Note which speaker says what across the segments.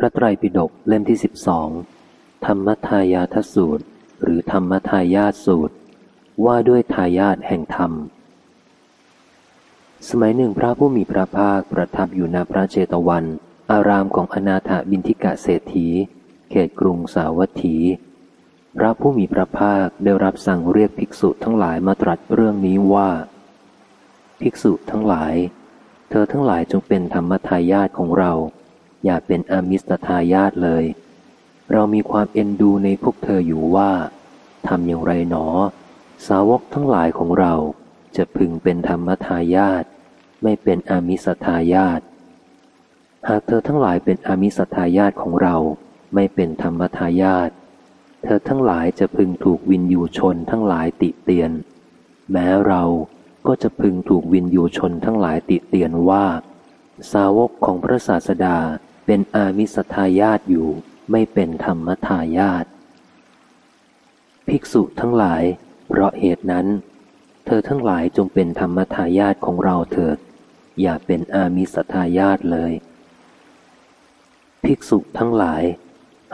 Speaker 1: พระไตรปิฎกเล่มที่สิบสองธรรมทายาทสูตร หรือธรรมทายาทสูตร ว่าด้วยทายาทแห่งธรรม สมัยหนึ่งพระผู้มีพระภาคประทับอยู่ณพระเจตวัน อารามของอนาถบินทิกะเศรษฐี เขตกรุงสาวัตถี พระผู้มีพระภาคได้รับสั่งเรียกภิกษุทั้งหลายมาตรัสเรื่องนี้ว่า ภิกษุทั้งหลาย เธอทั้งหลายจงเป็นธรรมทายาทของเรา อย่าเป็นอมิสทายาทเลย เรามีความเอ็นดูในพวกเธออยู่ว่าทำอย่างไรหนอ สาวกทั้งหลายของเราจะพึงเป็นธรรมทายาทไม่เป็นอมิสทายาทหากเธอทั้งหลายเป็นอมิสทายาทของเราไม่เป็นธรรมทายาทเธอทั้งหลายจะพึงถูกวินยูชนทั้งหลายติเตียน แม้เราก็จะพึงถูกวินยูชนทั้งหลายติเตียนว่า สาวกของพระศาสดา เป็นอามิสทายาทอยู่ ไม่เป็นธรรมทายาทภิกษุทั้งหลาย เพราะเหตุนั้น เธอทั้งหลายจงเป็นธรรมทายาทของเราเถิด อย่าเป็นอามิสทายาทเลย ภิกษุทั้งหลาย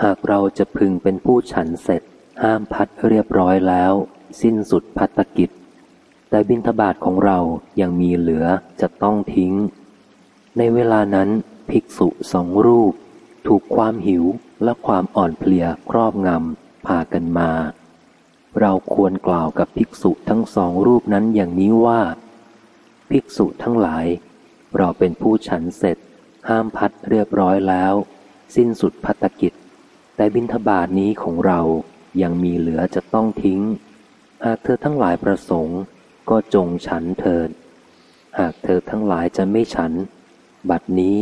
Speaker 1: หากเราจะพึงเป็นผู้ฉันเสร็จ ห้ามพัดเรียบร้อยแล้ว สิ้นสุดพัตกิจ แต่บิณฑบาตของเรายังมีเหลือจะต้องทิ้ง ในเวลานั้น ภิกษุสองรูป ถูกความหิวและความอ่อนเพลียครอบงำพากันมา เราควรกล่าวกับภิกษุทั้งสองรูปนั้นอย่างนี้ว่า ภิกษุทั้งหลาย เราเป็นผู้ฉันเสร็จ ห้ามพัดเรียบร้อยแล้ว สิ้นสุดพัตกิจ แต่บิณฑบาตนี้ของเรายังมีเหลือจะต้องทิ้ง หากเธอทั้งหลายประสงค์ ก็จงฉันเถิดหากเธอทั้งหลายจะไม่ฉัน บัดนี้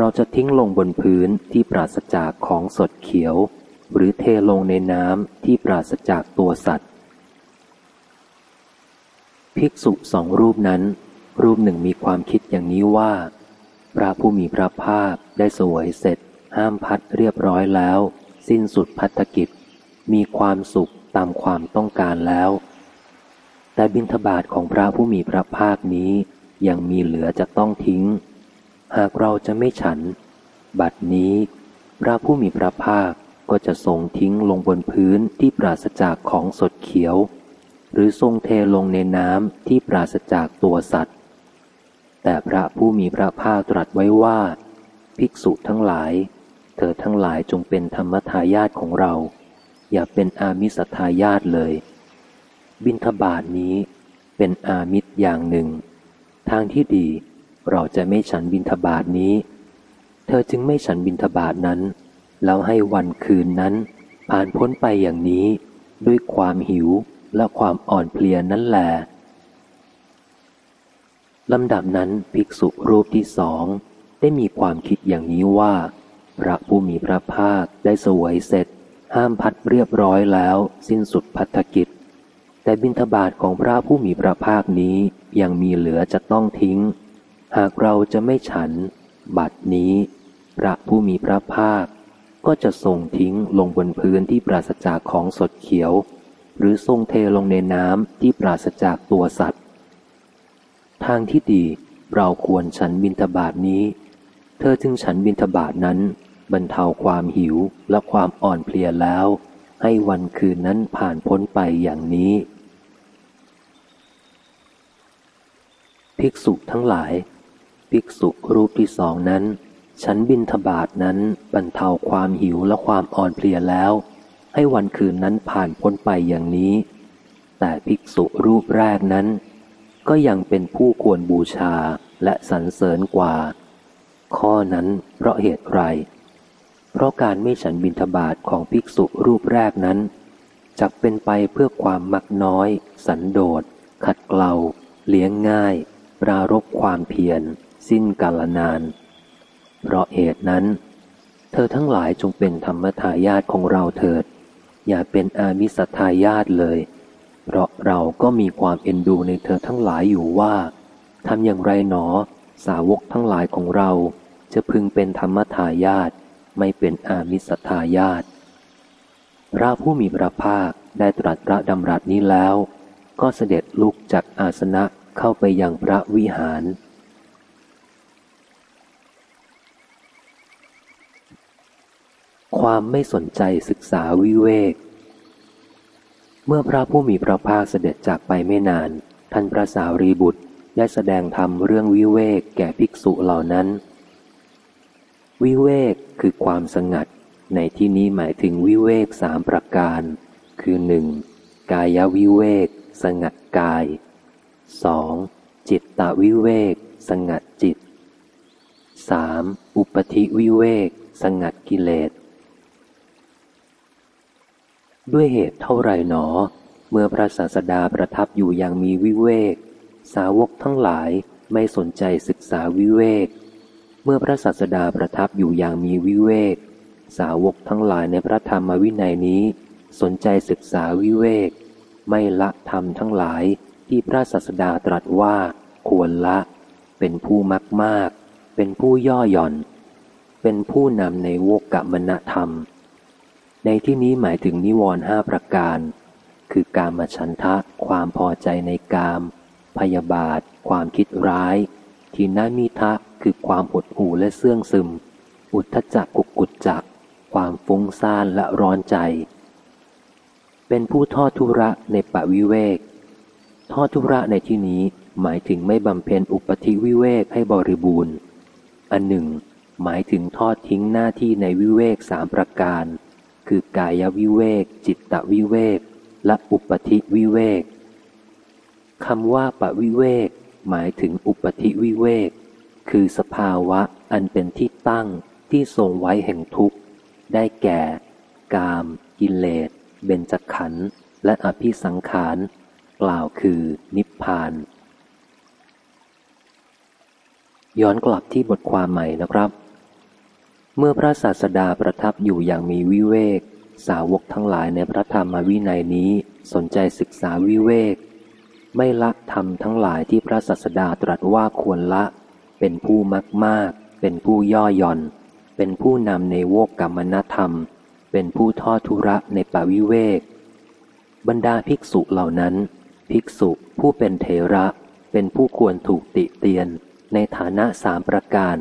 Speaker 1: เราจะทิ้งลงบนพื้นที่ปราศจากของสดเขียว หรือเทลงในน้ำที่ปราศจากตัวสัตว์ ภิกษุสองรูปนั้น รูปหนึ่งมีความคิดอย่างนี้ว่า พระผู้มีพระภาคได้สวยเสร็จ ห้ามพัดเรียบร้อยแล้ว สิ้นสุดพัฒกิจ มีความสุขตามความต้องการแล้ว แต่บิณฑบาตของพระผู้มีพระภาคนี้ยังมีเหลือจะต้องทิ้ง หากเราจะไม่ฉัน บัดนี้ พระผู้มีพระภาคก็จะทรงทิ้งลงบนพื้นที่ปราศจากของสดเขียว หรือทรงเทลงในน้ำที่ปราศจากตัวสัตว์ แต่พระผู้มีพระภาคตรัสไว้ว่า ภิกษุทั้งหลาย เธอทั้งหลายจงเป็นธรรมทายาทของเรา อย่าเป็นอามิสทายาทเลย บินทบาทนี้เป็นอามิตรอย่างหนึ่ง ทางที่ดี เราจะไม่ฉันบินทบาทนี้ เธอจึงไม่ฉันบินทบาทนั้น แล้วให้วันคืนนั้น ผ่านพ้นไปอย่างนี้ ด้วยความหิวและความอ่อนเพลียนั้นแหลลำดับนั้นภิกษุรูปที่สองได้มีความคิดอย่างนี้ว่า พระผู้มีพระภาคได้สวยเสร็จ ห้ามพัดเรียบร้อยแล้ว สิ้นสุดพัฒกิจ แต่บินทบาทของพระผู้มีพระภาคนี้ยังมีเหลือจะต้องทิ้ง หากเราจะไม่ฉัน บัดนี้ พระผู้มีพระภาค ก็จะทรงทิ้งลงบนพื้นที่ปราศจากของสดเขียว หรือทรงเทลงในน้ำที่ปราศจากตัวสัตว์ ทางที่ดีเราควรฉันบินทบาทนี้ เธอจึงฉันบินทบาทนั้น บรรเทาความหิวและความอ่อนเพลียแล้ว ให้วันคืนนั้นผ่านพ้นไปอย่างนี้ ภิกษุทั้งหลาย ภิกษุรูปที่สองนั้น ฉันบินทบาทนั้นบรรเทาความหิวและความอ่อนเพลียแล้ว ให้วันคืนนั้นผ่านพ้นไปอย่างนี้ แต่ภิกษุรูปแรกนั้น ก็ยังเป็นผู้ควรบูชาและสรรเสริญกว่า ข้อนั้นเพราะเหตุไร เพราะการไม่ฉันบินทบาทของภิกษุรูปแรกนั้นจักเป็นไปเพื่อความมักน้อย สันโดษขัดเกลาเลี้ยงง่าย ปรารบความเพียร สิ้นกาลนาน เพราะเหตุนั้น เธอทั้งหลายจงเป็นธรรมทายาทของเราเถิด อย่าเป็นอามิสทายาทเลย เพราะเราก็มีความเอ็นดูในเธอทั้งหลายอยู่ว่าทำอย่างไรหนอ สาวกทั้งหลายของเรา จะพึงเป็นธรรมทายาทไม่เป็นอามิสทายาทพระผู้มีพระภาคได้ตรัสพระดำรัสนี้แล้ว ก็เสด็จลุกจากอาสนะเข้าไปยังพระวิหาร ความไม่สนใจศึกษาวิเวก เมื่อพระผู้มีพระภาคเสด็จจากไปไม่นาน ท่านพระสาวรีบุตรได้แสดงธรรมเรื่องวิเวกแก่ภิกษุเหล่านั้น วิเวกคือความสงัด ในที่นี้หมายถึงวิเวกสามประการ คือหนึ่งกายวิเวก สงัดกายสองจิตตวิเวก สงัดจิตสามอุปธิวิเวก สงัดกิเลส ด้วยเหตุเท่าไรหนอ เมื่อพระศาสดาประทับอยู่อย่างมีวิเวก สาวกทั้งหลายไม่สนใจศึกษาวิเวก เมื่อพระศาสดาประทับอยู่อย่างมีวิเวก สาวกทั้งหลายในพระธรรมวินัยนี้ สนใจศึกษาวิเวก ไม่ละธรรมทั้งหลายที่พระศาสดาตรัสว่าควรละ เป็นผู้มักมาก เป็นผู้ย่อหย่อน เป็นผู้นำในโวกกะมณธรรม ในที่นี้หมายถึงนิวรณ์ห้าประการ คือการมาฉันทะ ความพอใจในกาม พยาบาท ความคิดร้าย ทีนามิทะคือความหดหู่และเสื่องซึม อุทธจักกุกกุจจัก ความฟุ้งซ่านและร้อนใจ เป็นผู้ทอดทุระในปะวิเวก ทอดทุระในที่นี้หมายถึงไม่บำเพ็ญอุปธิวิเวกให้บริบูรณ์ อันหนึ่ง หมายถึงทอดทิ้งหน้าที่ในวิเวกสามประการ คือกายวิเวก จิตตวิเวก และอุปธิวิเวกคำว่าปวิเวก หมายถึงอุปธิวิเวก คือสภาวะอันเป็นที่ตั้งที่ทรงไว้แห่งทุกข์ ได้แก่ กาม กิเลส เบญจขันธ์และอภิสังขารกล่าวคือนิพพาน ย้อนกลับที่บทความใหม่นะครับ เมื่อพระศาสดาประทับอยู่อย่างมีวิเวก สาวกทั้งหลายในพระธรรมวินัยนี้สนใจศึกษาวิเวก ไม่ละธรรมทั้งหลายที่พระศาสดาตรัสว่าควรละ เป็นผู้มักมากเป็นผู้ย่อหย่อน เป็นผู้นำในโวกกรรมนธรรม เป็นผู้ทอดทุระในปวิเวก บรรดาภิกษุเหล่านั้น ภิกษุผู้เป็นเทระ เป็นผู้ควรถูกติเตียนในฐานะสามประการ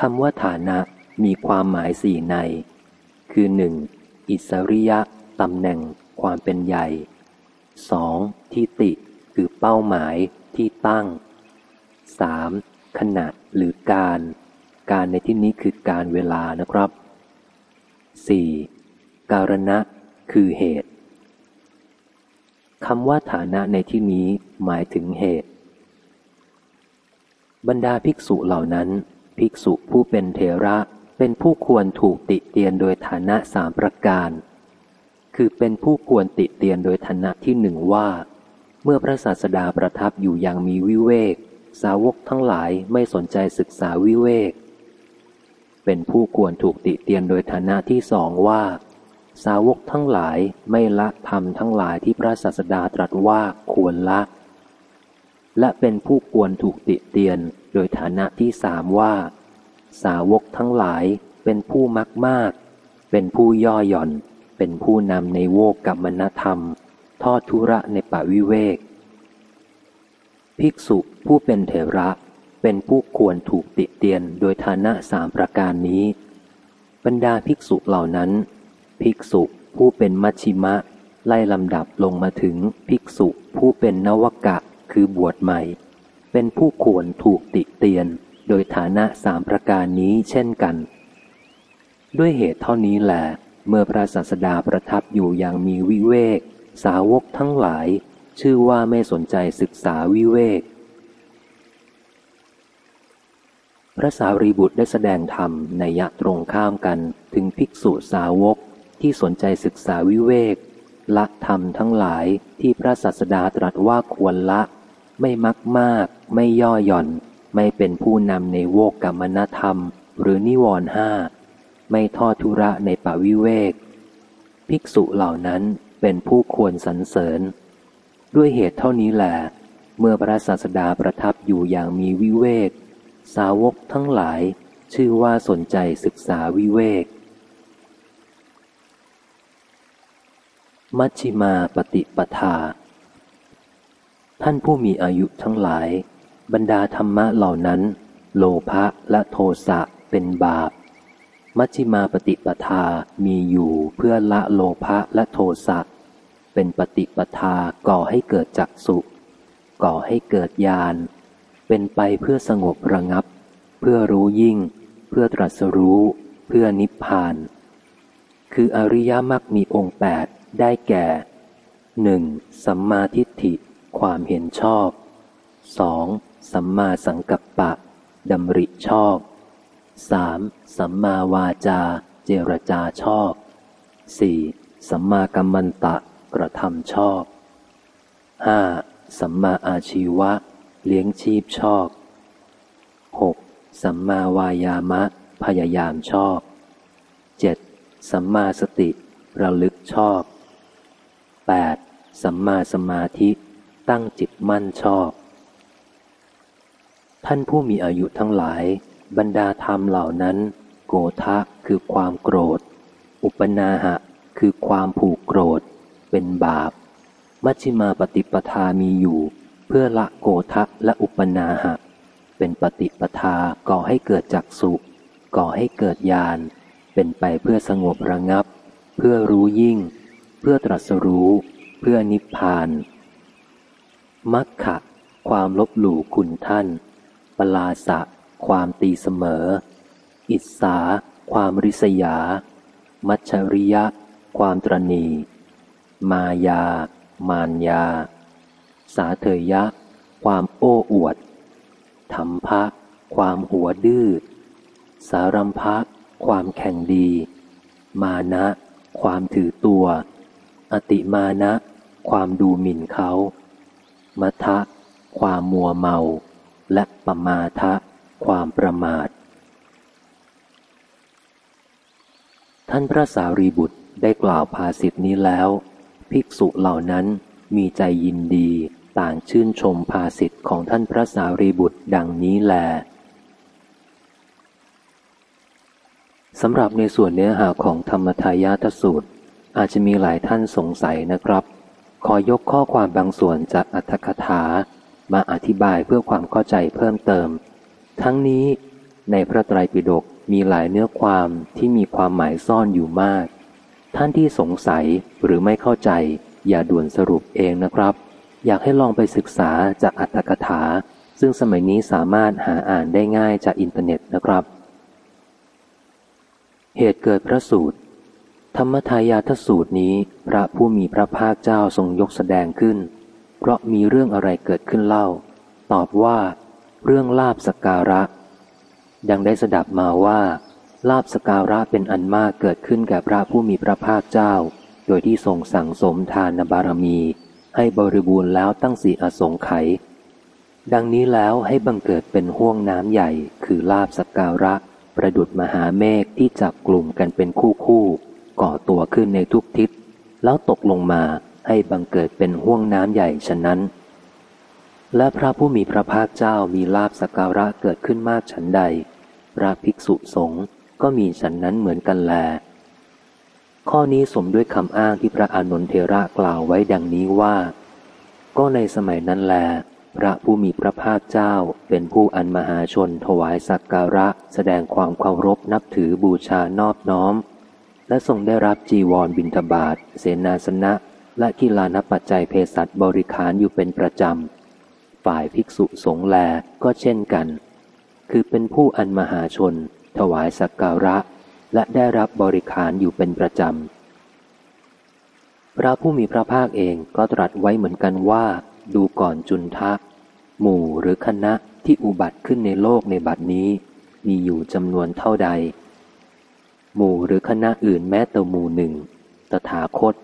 Speaker 1: คำว่าฐานะมีความหมายสี่ใน คือหนึ่งอิสริยะตำแหน่งความเป็นใหญ่สองทิติ คือเป้าหมายที่ตั้งสามขณะหรือการ การในที่นี้คือการเวลานะครับสี่การณะ คือเหตุคำว่าฐานะในที่นี้หมายถึงเหตุ บรรดาภิกษุเหล่านั้น ภิกษุผู้เป็นเทระเป็นผู้ควรถูกติเตียนโดยฐานะสามประการ คือเป็นผู้ควรติเตียนโดยฐานะที่หนึ่งว่า เมื่อพระศาสดาประทับอยู่อย่างมีวิเวก สาวกทั้งหลายไม่สนใจศึกษาวิเวก เป็นผู้ควรถูกติเตียนโดยฐานะที่สองว่า สาวกทั้งหลายไม่ละธรรมทั้งหลายที่พระศาสดาตรัสว่าควรละ และเป็นผู้ควรถูกติเตียนโดยฐานะที่สามว่า สาวกทั้งหลายเป็นผู้มักมาก เป็นผู้ย่อหย่อน เป็นผู้นำในโวกกัมมณธรรม ทอดทุระในป่าวิเวก ภิกษุผู้เป็นเถระ เป็นผู้ควรถูกติเตียนโดยฐานะสามประการนี้ บรรดาภิกษุเหล่านั้น ภิกษุผู้เป็นมัชชิมะ ไล่ลำดับลงมาถึงภิกษุผู้เป็นนวกะ คือบวชใหม่ เป็นผู้ควรถูกติเตียน โดยฐานะสามประการนี้เช่นกัน ด้วยเหตุเท่านี้แหละเมื่อพระศาสดาประทับอยู่อย่างมีวิเวก สาวกทั้งหลาย ชื่อว่าไม่สนใจศึกษาวิเวก พระสารีบุตรได้แสดงธรรมในยะตรงข้ามกันถึงภิกษุสาวกที่สนใจศึกษาวิเวกละธรรมทั้งหลายที่พระศาสดาตรัสว่าควรละ ไม่มักมาก ไม่ย่อหย่อน ไม่เป็นผู้นำในโวกกรรมนธรรม หรือนิวรห้า ไม่ทอดทุระในป่าวิเวก ภิกษุเหล่านั้นเป็นผู้ควรสรรเสริญ ด้วยเหตุเท่านี้แหละเมื่อพระศาสดาประทับอยู่อย่างมีวิเวก สาวกทั้งหลาย ชื่อว่าสนใจศึกษาวิเวก มัชชิมาปฏิปทา ท่านผู้มีอายุทั้งหลาย บรรดาธรรมะเหล่านั้น โลภะและโทสะเป็นบาป มัชฌิมาปฏิปทามีอยู่เพื่อละโลภะและโทสะเป็นปฏิปทาก่อให้เกิดจักสุก่อให้เกิดญาณเป็นไปเพื่อสงบระงับ เพื่อรู้ยิ่ง เพื่อตรัสรู้ เพื่อนิพพาน คืออริยมรรคมีองค์แปดได้แก่หนึ่งสัมมาทิฏฐิ ความเห็นชอบสองสัมมาสังกัปปะดำริชอบสามสัมมาวาจา เจรจาชอบสี่สัมมากัมมันตะกระทำชอบห้าสัมมาอาชีวะ เลี้ยงชีพชอบหกสัมมาวายามะ พยายามชอบเจ็ดสัมมาสติ ระลึกชอบแปดสัมมาสมาธิ ตั้งจิตมั่นชอบ ท่านผู้มีอายุทั้งหลาย บรรดาธรรมเหล่านั้น โกทะคือความโกรธ อุปนาหะ คือความผูกโกรธ เป็นบาป มัชฌิมาปฏิปทามีอยู่ เพื่อละโกทะและอุปนาหะ เป็นปฏิปทาก่อให้เกิดจักสุก่อให้เกิดญาณเป็นไปเพื่อสงบระงับ เพื่อรู้ยิ่ง เพื่อตรัสรู้ เพื่อนิพพาน มัคคะความลบหลู่คุณท่าน ปลาสะ ความตีเสมอ อิสา ความริษยา มัชริยะ ความตรณี มายา มานยา สาเถยะ ความโอ้อวดธรรมภะความหัวดื้อ สารัมภะความแข่งดี มานะ ความถือตัว อติมานะ ความดูหมิ่นเขา มัทะ ความมัวเมา และปมาทะ ความประมาท ท่านพระสารีบุตรได้กล่าวภาสิทธินี้แล้ว ภิกษุเหล่านั้นมีใจยินดีต่างชื่นชมภาสิทธิของท่านพระสารีบุตรดังนี้แลสำหรับในส่วนเนื้อหาของธรรมทายาทสูตร อาจจะมีหลายท่านสงสัยนะครับ ขอยกข้อความบางส่วนจากอรรถกถา มาอธิบายเพื่อความเข้าใจเพิ่มเติม ทั้งนี้ในพระไตรปิฎกมีหลายเนื้อความที่มีความหมายซ่อนอยู่มาก ท่านที่สงสัยหรือไม่เข้าใจ อย่าด่วนสรุปเองนะครับ อยากให้ลองไปศึกษาจากอรรถกถา ซึ่งสมัยนี้สามารถหาอ่านได้ง่ายจากอินเทอร์เน็ตนะครับ เหตุเกิดพระสูตร ธรรมทายาทสูตรนี้พระผู้มีพระภาคเจ้าทรงยกแสดงขึ้น เพราะมีเรื่องอะไรเกิดขึ้นเล่า ตอบว่า เรื่องลาบสการะ ดังได้สดับมาว่า ลาบสการะเป็นอันมากเกิดขึ้นแก่พระผู้มีพระภาคเจ้า โดยที่ทรงสั่งสมทานบารมี ให้บริบูรณ์แล้วตั้งสี่อสงไขยดังนี้แล้วให้บังเกิดเป็นห้วงน้ำใหญ่ คือลาบสการะ ประดุดมหาเมฆที่จับกลุ่มกันเป็นคู่คู่ ก่อตัวขึ้นในทุกทิศ แล้วตกลงมาให้บังเกิดเป็นห้วงน้ำใหญ่ฉะนั้น และพระผู้มีพระภาคเจ้ามีลาบสการะเกิดขึ้นมากฉันใด พระภิกษุสงฆ์ก็มีฉันนั้นเหมือนกันแล ข้อนี้สมด้วยคำอ้างที่พระอานนทเทระกล่าวไว้ดังนี้ว่า ก็ในสมัยนั้นแล พระผู้มีพระภาคเจ้าเป็นผู้อันมหาชนถวายสักการะ แสดงความเคารพนับถือบูชานอบน้อม และทรงได้รับจีวรบิณฑบาตเสนาสนะ และกีฬานปัจจัยเภสัชบริขารอยู่เป็นประจำ ฝ่ายภิกษุสงฆ์แลก็เช่นกัน คือเป็นผู้อันมหาชน ถวายสักการะ และได้รับบริขารอยู่เป็นประจำ พระผู้มีพระภาคเองก็ตรัสไว้เหมือนกันว่า ดูก่อนจุนทะ หมู่หรือคณะที่อุบัติขึ้นในโลกในบัดนี้ มีอยู่จำนวนเท่าใด หมู่หรือคณะอื่นแม้แต่หมู่หนึ่ง ตถาคต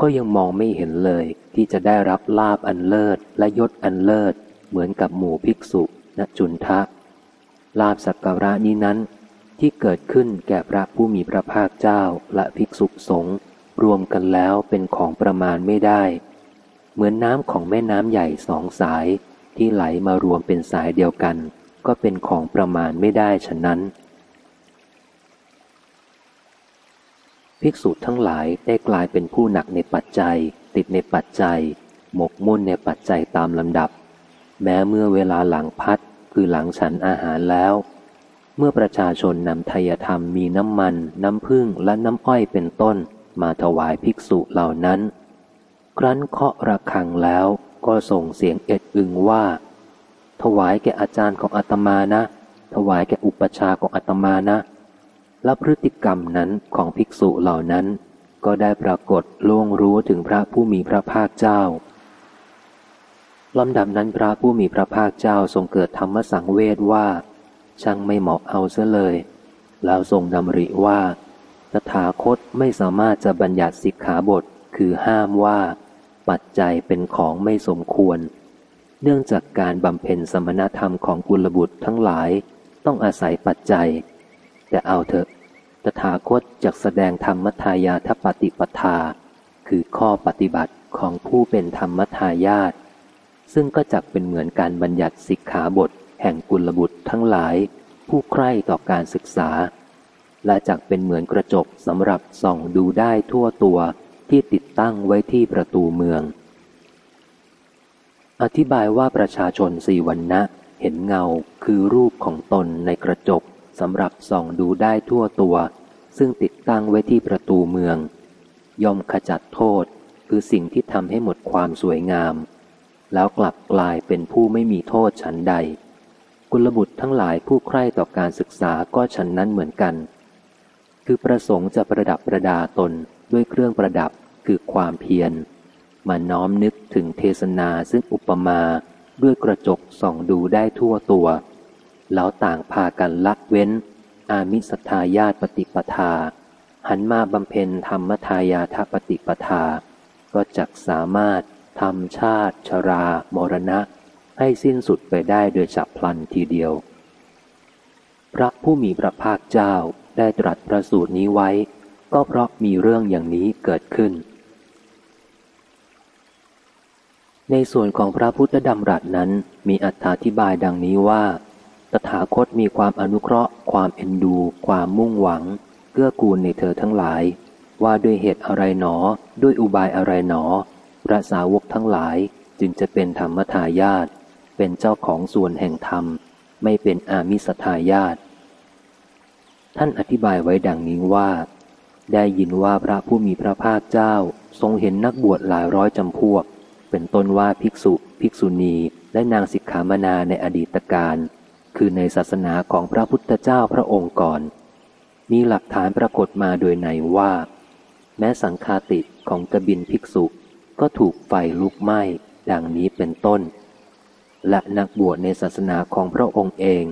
Speaker 1: ก็ยังมองไม่เห็นเลยที่จะได้รับลาบอันเลิศและยศอันเลิศ เหมือนกับหมู่ภิกษุณจุนทะ ลาบสักการะนี้นั้น ที่เกิดขึ้นแก่พระผู้มีพระภาคเจ้าและภิกษุสงฆ์รวมกันแล้วเป็นของประมาณไม่ได้ เหมือนน้ำของแม่น้ำใหญ่สองสายที่ไหลมารวมเป็นสายเดียวกัน ก็เป็นของประมาณไม่ได้ฉะนั้น ภิกษุทั้งหลายได้กลายเป็นผู้หนักในปัจจัย ติดในปัจจัย หมกมุ่นในปัจจัยตามลำดับ แม้เมื่อเวลาหลังพัดคือหลังฉันอาหารแล้ว เมื่อประชาชนนำทายธรรมมีน้ำมัน น้ำพึ่งและน้ำอ้อยเป็นต้น มาถวายภิกษุเหล่านั้น ครั้นเคาะระฆังแล้วก็ส่งเสียงเอ็ดอึงว่า ถวายแก่อาจารย์ของอาตมานะ ถวายแก่อุปชาของอาตมานะ และพฤติกรรมนั้นของภิกษุเหล่านั้น ก็ได้ปรากฏล่วงรู้ถึงพระผู้มีพระภาคเจ้าลำดับนั้นพระผู้มีพระภาคเจ้าทรงเกิดธรรมสังเวชว่า ช่างไม่เหมาะเอาเสียเลย แล้วทรงดำริว่าตถาคตไม่สามารถจะบัญญัติสิกขาบทคือห้ามว่า ปัจจัยเป็นของไม่สมควร เนื่องจากการบำเพ็ญสมณธรรมของกุลบุตรทั้งหลาย ต้องอาศัยปัจจัย แต่เอาเถอะ ตถาคตจะแสดงธรรมทายาทปฏิปทา คือข้อปฏิบัติของผู้เป็นธรรมทายาทซึ่งก็จักเป็นเหมือนการบัญญัติสิกขาบท แห่งกุลบุตรทั้งหลาย ผู้ใคร่ต่อการศึกษา และจักเป็นเหมือนกระจกสำหรับส่องดูได้ทั่วตัวที่ติดตั้งไว้ที่ประตูเมือง อธิบายว่าประชาชนสี่วันนะเห็นเงาคือรูปของตนในกระจก สำหรับส่องดูได้ทั่วตัว ซึ่งติดตั้งไว้ที่ประตูเมือง ย่อมขจัดโทษคือสิ่งที่ทำให้หมดความสวยงาม แล้วกลับกลายเป็นผู้ไม่มีโทษฉันใด กุลบุตรทั้งหลายผู้ใคร่ต่อการศึกษาก็ฉันนั้นเหมือนกัน คือประสงค์จะประดับประดาตนด้วยเครื่องประดับคือความเพียรมาน้อมนึกถึงเทศนาซึ่งอุปมาด้วยกระจกส่องดูได้ทั่วตัว แล้วต่างพากันละเว้น อามิสทายาตปฏิปทา หันมาบำเพ็ญธรรมทายาทปฏิปทา ก็จักสามารถทำชาติชรามรณะ ให้สิ้นสุดไปได้โดยฉับพลันทีเดียว พระผู้มีพระภาคเจ้าได้ตรัสประสูตรนี้ไว้ ก็เพราะมีเรื่องอย่างนี้เกิดขึ้น ในส่วนของพระพุทธดำรัสนั้นมีอธิบายดังนี้ว่า ถาคตมีความอนุเคราะห์ ความเอ็นดู ความมุ่งหวังเกื้อกูลในเธอทั้งหลาย ว่าด้วยเหตุอะไรหนอ ด้วยอุบายอะไรหนอ พระสาวกทั้งหลายจึงจะเป็นธรรมทายาทเป็นเจ้าของส่วนแห่งธรรม ไม่เป็นอามิสทายาทท่านอธิบายไว้ดังนี้ว่า ได้ยินว่าพระผู้มีพระภาคเจ้า ทรงเห็นนักบวชหลายร้อยจำพวก เป็นต้นว่าภิกษุ ภิกษุณี และนางสิกขามนาในอดีตการ คือในศาสนาของพระพุทธเจ้าพระองค์ก่อน มีหลักฐานปรากฏมาโดยในว่า แม้สังฆาติของกบินภิกษุก็ถูกไฟลุกไหม้ดังนี้เป็นต้น และนักบวชในศาสนาของพระองค์เอง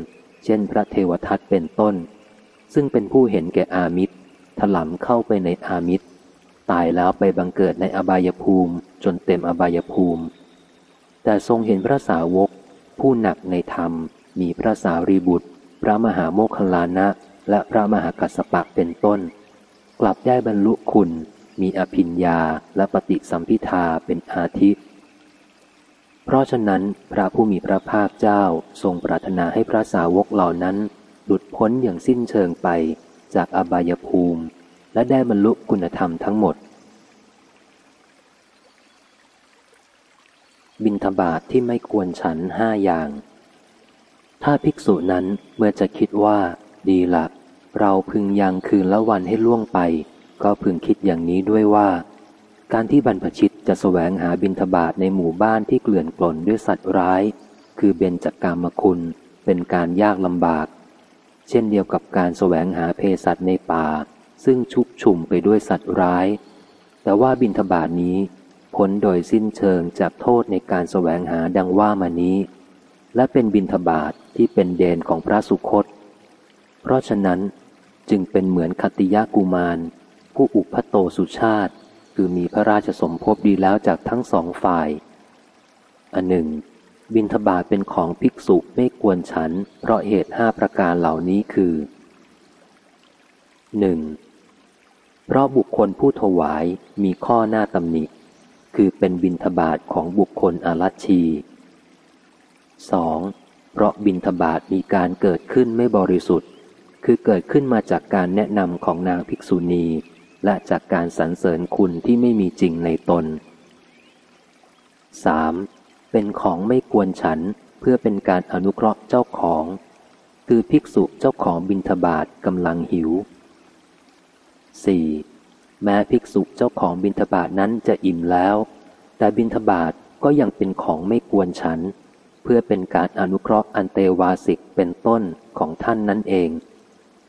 Speaker 1: เช่นพระเทวทัตเป็นต้น ซึ่งเป็นผู้เห็นแก่อามิตรถลำเข้าไปในอามิตร ตายแล้วไปบังเกิดในอบายภูมิจนเต็มอบายภูมิ แต่ทรงเห็นพระสาวกผู้หนักในธรรม มีพระสารีบุตร พระมหาโมคคลานะ และพระมหากัสสปะเป็นต้น กลับได้บรรลุคุณ มีอภิญญาและปฏิสัมพิทาเป็นอาทิ เพราะฉะนั้นพระผู้มีพระภาคเจ้าทรงปรารถนาให้พระสาวกเหล่านั้น หลุดพ้นอย่างสิ้นเชิงไปจากอบายภูมิ และได้บรรลุคุณธรรมทั้งหมด บินทบาทที่ไม่ควรฉันห้าอย่าง ถ้าภิกษุนั้นเมื่อจะคิดว่า ดีละเราพึงยังคืนละวันให้ล่วงไป ก็พึงคิดอย่างนี้ด้วยว่า การที่บรรพชิตจะแสวงหาบิณฑบาตในหมู่บ้านที่เกลื่อนกล่นด้วยสัตว์ร้าย คือเบญจกกามคุณเป็นการยากลำบาก เช่นเดียวกับการแสวงหาเพสัตในป่า ซึ่งชุกชุมไปด้วยสัตว์ร้าย แต่ว่าบิณฑบาตนี้พ้นโดยสิ้นเชิงจากโทษในการแสวงหาดังว่ามานี้ และเป็นบิณฑบาทที่เป็นเดนของพระสุคต เพราะฉะนั้นจึงเป็นเหมือนคติยากุมาร ผู้อุปโตสุชาติ คือมีพระราชสมภพดีแล้วจากทั้งสองฝ่าย อันหนึ่ง บินทบาทเป็นของภิกษุไม่ควรฉัน เพราะเหตุห้าประการเหล่านี้คือหนึ่งเพราะบุคคลผู้ถวายมีข้อหน้าตำหนิ คือเป็นบินทบาทของบุคคลอารัชี 2. เพราะบินทบาทมีการเกิดขึ้นไม่บริสุทธิ์ คือเกิดขึ้นมาจากการแนะนำของนางภิกษุณี และจากการสรรเสริญคุณที่ไม่มีจริงในตน 3. เป็นของไม่ควรฉันเพื่อเป็นการอนุเคราะห์เจ้าของ คือภิกษุเจ้าของบิณฑบาตกำลังหิว 4. แม้ภิกษุเจ้าของบิณฑบาตนั้นจะอิ่มแล้ว แต่บิณฑบาตก็ยังเป็นของไม่ควรฉัน เพื่อเป็นการอนุเคราะห์อันเตวาสิกเป็นต้นของท่านนั่นเอง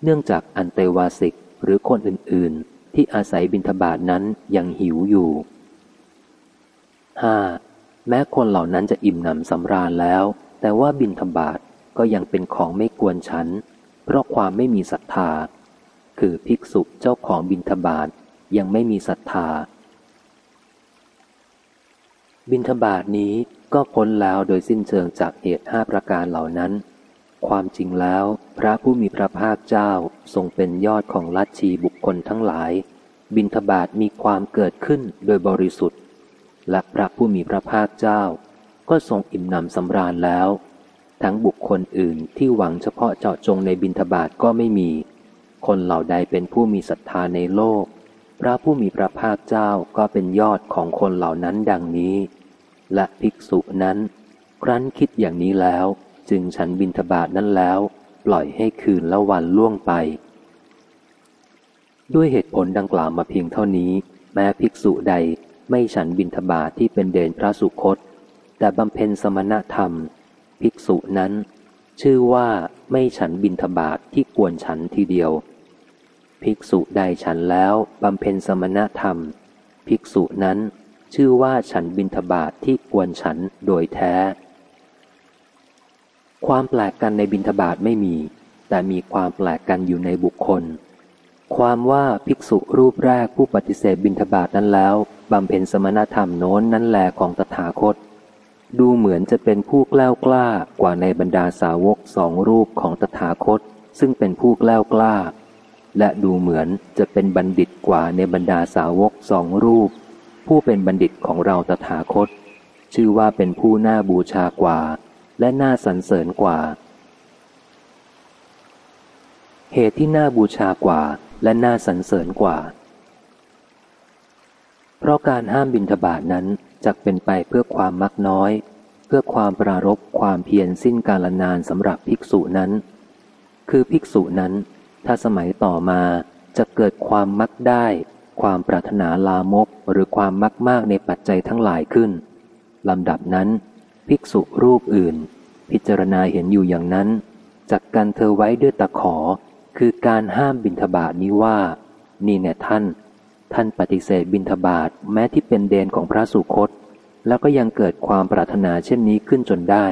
Speaker 1: เนื่องจากอันเตวาสิกหรือคนอื่นๆ ที่อาศัยบิณฑบาตนั้นยังหิวอยู่ 5. แม้คนเหล่านั้นจะอิ่มหนำสำราญแล้ว แต่ว่าบิณฑบาตก็ยังเป็นของไม่ควรฉัน เพราะความไม่มีศรัทธา คือภิกษุเจ้าของบิณฑบาตยังไม่มีศรัทธา บิณฑบาตนี้ ก็พ้นแล้วโดยสิ้นเชิงจากเหตุห้าประการเหล่านั้น ความจริงแล้ว พระผู้มีพระภาคเจ้าทรงเป็นยอดของลัทธิบุคคลทั้งหลาย บิณฑบาตมีความเกิดขึ้นโดยบริสุทธิ์ และพระผู้มีพระภาคเจ้า ก็ทรงอิ่มหนำสำราญแล้ว ทั้งบุคคลอื่นที่หวังเฉพาะเจาะจงในบิณฑบาตก็ไม่มี คนเหล่าใดเป็นผู้มีศรัทธาในโลก พระผู้มีพระภาคเจ้าก็เป็นยอดของคนเหล่านั้นดังนี้ และภิกษุนั้น ครั้นคิดอย่างนี้แล้ว จึงฉันบิณฑบาตนั้นแล้ว ปล่อยให้คืนละวันล่วงไป ด้วยเหตุผลดังกล่าวมาเพียงเท่านี้ แม้ภิกษุใดไม่ฉันบิณฑบาตทที่เป็นเดนพระสุคต แต่บำเพ็ญสมณธรรม ภิกษุนั้น ชื่อว่าไม่ฉันบิณฑบาตทที่ควรฉันทีเดียว ภิกษุใดฉันแล้วบำเพ็ญสมณธรรม ภิกษุนั้น ชื่อว่าฉันบิณฑบาทที่ควรฉันโดยแท้ ความแปลกกันในบิณฑบาตไม่มี แต่มีความแปลกกันอยู่ในบุคคล ความว่าภิกษุรูปแรกผู้ปฏิเสธบิณฑบาตนั้นแล้วบำเพ็ญสมณธรรมโน้นนั้นแลของตถาคต ดูเหมือนจะเป็นผู้กล้วกล้ากว่าในบรรดาสาวกสองรูปของตถาคต ซึ่งเป็นผู้กล้วกล้าและดูเหมือนจะเป็นบัณฑิตกว่าในบรรดาสาวกสองรูป ผู้เป็นบัณฑิตของเราตถาคต ชื่อว่าเป็นผู้น่าบูชากว่า และน่าสรรเสริญกว่า เหตุที่น่าบูชากว่าและน่าสรรเสริญกว่า เพราะการห้ามบิณฑบาตนั้นจักเป็นไปเพื่อความมักน้อย เพื่อความปรารบความเพียรสิ้นกาลนานสำหรับภิกษุนั้น คือภิกษุนั้น ถ้าสมัยต่อมาจะเกิดความมักได้ ความปรารถนาลามกหรือความมักมากในปัจจัยทั้งหลายขึ้นลำดับนั้น ภิกษุรูปอื่น พิจารณาเห็นอยู่อย่างนั้นจักกันเธอไว้ด้วยตะขอ คือการห้ามบิณฑบาตนี้ว่า นี่แน่ท่าน ท่านปฏิเสธบิณฑบาตแม้ที่เป็นเดนของพระสุคต แล้วก็ยังเกิดความปรารถนาเช่นนี้ขึ้นจนได้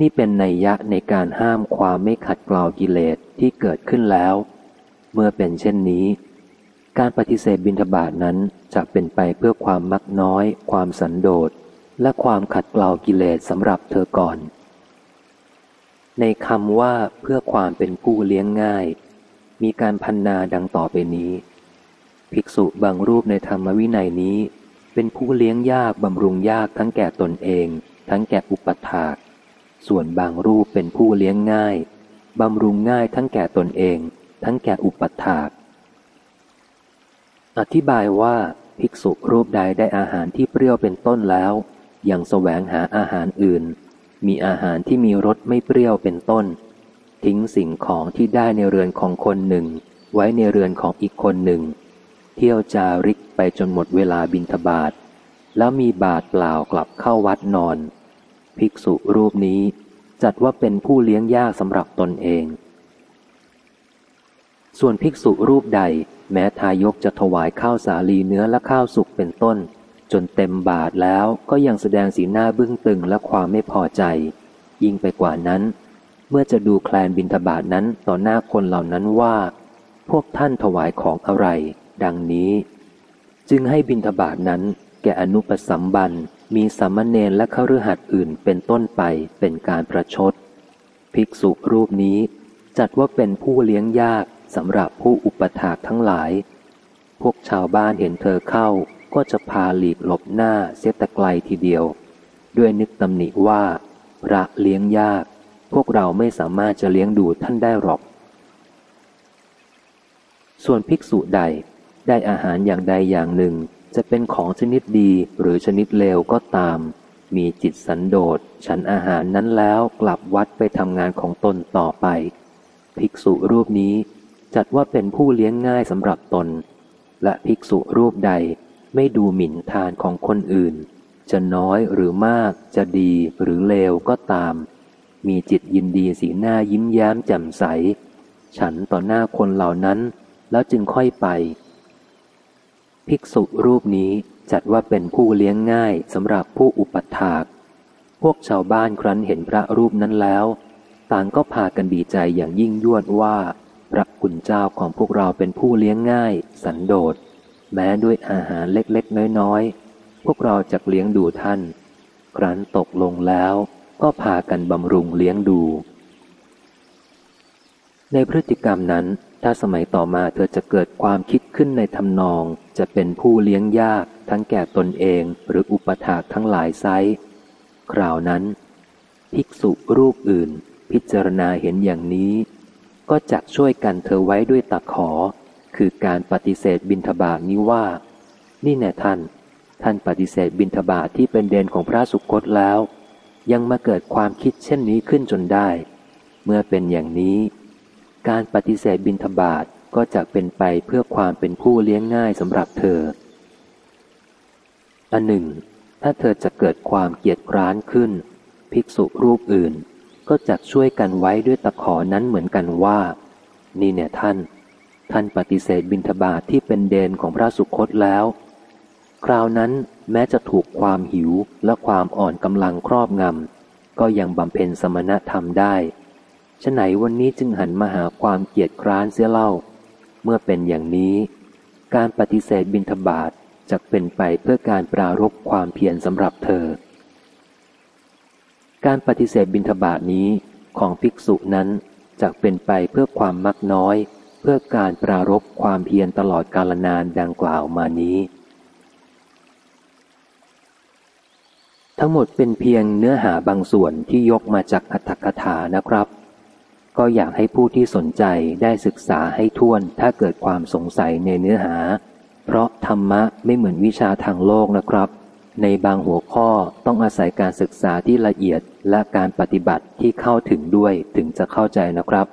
Speaker 1: นี่เป็นนัยยะในการห้ามความไม่ขัดเกลากิเลสที่เกิดขึ้นแล้ว เมื่อเป็นเช่นนี้ การปฏิเสธบิณฑบาตนั้นจะเป็นไปเพื่อความมักน้อย ความสันโดษ และความขัดเกลากิเลสสำหรับเธอก่อน ในคำว่าเพื่อความเป็นผู้เลี้ยงง่าย มีการพันนาดังต่อไปนี้ ภิกษุบางรูปในธรรมวินัยนี้ เป็นผู้เลี้ยงยากบำรุงยากทั้งแก่ตนเอง ทั้งแก่อุปถาก ส่วนบางรูปเป็นผู้เลี้ยงง่ายบำรุงง่ายทั้งแก่ตนเอง ทั้งแก่อุปถาก อธิบายว่าภิกษุรูปใดได้อาหารที่เปรี้ยวเป็นต้นแล้วยังแสวงหาอาหารอื่น มีอาหารที่มีรสไม่เปรี้ยวเป็นต้น ทิ้งสิ่งของที่ได้ในเรือนของคนหนึ่ง ไว้ในเรือนของอีกคนหนึ่ง เที่ยวจาริกไปจนหมดเวลาบินทบาทแล้วมีบาทเปล่ากลับเข้าวัดนอน ภิกษุรูปนี้จัดว่าเป็นผู้เลี้ยงยากสำหรับตนเอง ส่วนภิกษุรูปใด แม้ทายกจะถวายข้าวสาลีเนื้อและข้าวสุกเป็นต้น จนเต็มบาทแล้วก็ยังแสดงสีหน้าบึ้งตึงและความไม่พอใจ ยิ่งไปกว่านั้น เมื่อจะดูแคลนบินทบาทนั้นต่อหน้าคนเหล่านั้นว่า พวกท่านถวายของอะไร ดังนี้ จึงให้บินทบาทนั้น แก่อนุปสัมบันมีสามเณรและขรือหัดอื่นเป็นต้นไปเป็นการประชด ภิกษุรูปนี้จัดว่าเป็นผู้เลี้ยงยาก สำหรับผู้อุปถากทั้งหลาย พวกชาวบ้านเห็นเธอเข้าก็จะพาหลีกหลบหน้าเสียแต่ไกลทีเดียว ด้วยนึกตำหนิว่า พระเลี้ยงยาก พวกเราไม่สามารถจะเลี้ยงดูท่านได้หรอก ส่วนภิกษุใดได้อาหารอย่างใดอย่างหนึ่ง จะเป็นของชนิดดีหรือชนิดเลวก็ตาม มีจิตสันโดษฉันอาหารนั้นแล้วกลับวัดไปทำงานของตนต่อไป ภิกษุรูปนี้ จัดว่าเป็นผู้เลี้ยงง่ายสำหรับตน และภิกษุรูปใดไม่ดูหมิ่นทานของคนอื่น จะน้อยหรือมากจะดีหรือเลวก็ตาม มีจิตยินดีสีหน้ายิ้มแย้มแจ่มใส ฉันต่อหน้าคนเหล่านั้นแล้วจึงค่อยไป ภิกษุรูปนี้จัดว่าเป็นผู้เลี้ยงง่ายสำหรับผู้อุปถาก พวกชาวบ้านครั้นเห็นพระรูปนั้นแล้ว ต่างก็พากันดีใจอย่างยิ่งยวดว่า พระคุณเจ้าของพวกเราเป็นผู้เลี้ยงง่าย สันโดษ แม้ด้วยอาหารเล็กๆ น้อยๆ พวกเราจะเลี้ยงดูท่าน ครั้นตกลงแล้วก็พากันบำรุงเลี้ยงดู ในพฤติกรรมนั้น ถ้าสมัยต่อมาเธอจะเกิดความคิดขึ้นในทำนอง จะเป็นผู้เลี้ยงยาก ทั้งแก่ตนเองหรืออุปถากทั้งหลายไซคราวนั้น ภิกษุรูปอื่น พิจารณาเห็นอย่างนี้ ก็จักช่วยกันเธอไว้ด้วยตะขอ คือการปฏิเสธบินทบาทนี้ว่า นี่แน่ท่าน ท่านปฏิเสธบินทบาทที่เป็นเดนของพระสุคตแล้ว ยังมาเกิดความคิดเช่นนี้ขึ้นจนได้ เมื่อเป็นอย่างนี้ การปฏิเสธบินทบาทก็จะเป็นไปเพื่อความเป็นผู้เลี้ยงง่ายสำหรับเธอ อันหนึ่ง ถ้าเธอจะเกิดความเกียดคร้านขึ้น ภิกษุรูปอื่น ก็จะช่วยกันไว้ด้วยตะขอนั้นเหมือนกันว่า นี่เนี่ยท่าน ท่านปฏิเสธบิณฑบาตทที่เป็นเดนของพระสุคตแล้ว คราวนั้นแม้จะถูกความหิวและความอ่อนกำลังครอบงำก็ยังบำเพ็ญสมณธรรมได้ฉะไหนวันนี้จึงหันมาหาความเกียดคร้านเสียเล่า เมื่อเป็นอย่างนี้ การปฏิเสธบิณฑบาตจะเป็นไปเพื่อการปรารบความเพียรสำหรับเธอ การปฏิเสธบิณฑบาตนี้ของภิกษุนั้นจะเป็นไปเพื่อความมักน้อย เพื่อการปรารบความเพียรตลอดกาลนานดังกล่าวมานี้ ทั้งหมดเป็นเพียงเนื้อหาบางส่วนที่ยกมาจากอัตถกถานะครับ ก็อยากให้ผู้ที่สนใจได้ศึกษาให้ท่วนถ้าเกิดความสงสัยในเนื้อหา เพราะธรรมะไม่เหมือนวิชาทางโลกนะครับ ในบางหัวข้อต้องอาศัยการศึกษาที่ละเอียดและการปฏิบัติที่เข้าถึงด้วยถึงจะเข้าใจนะครับ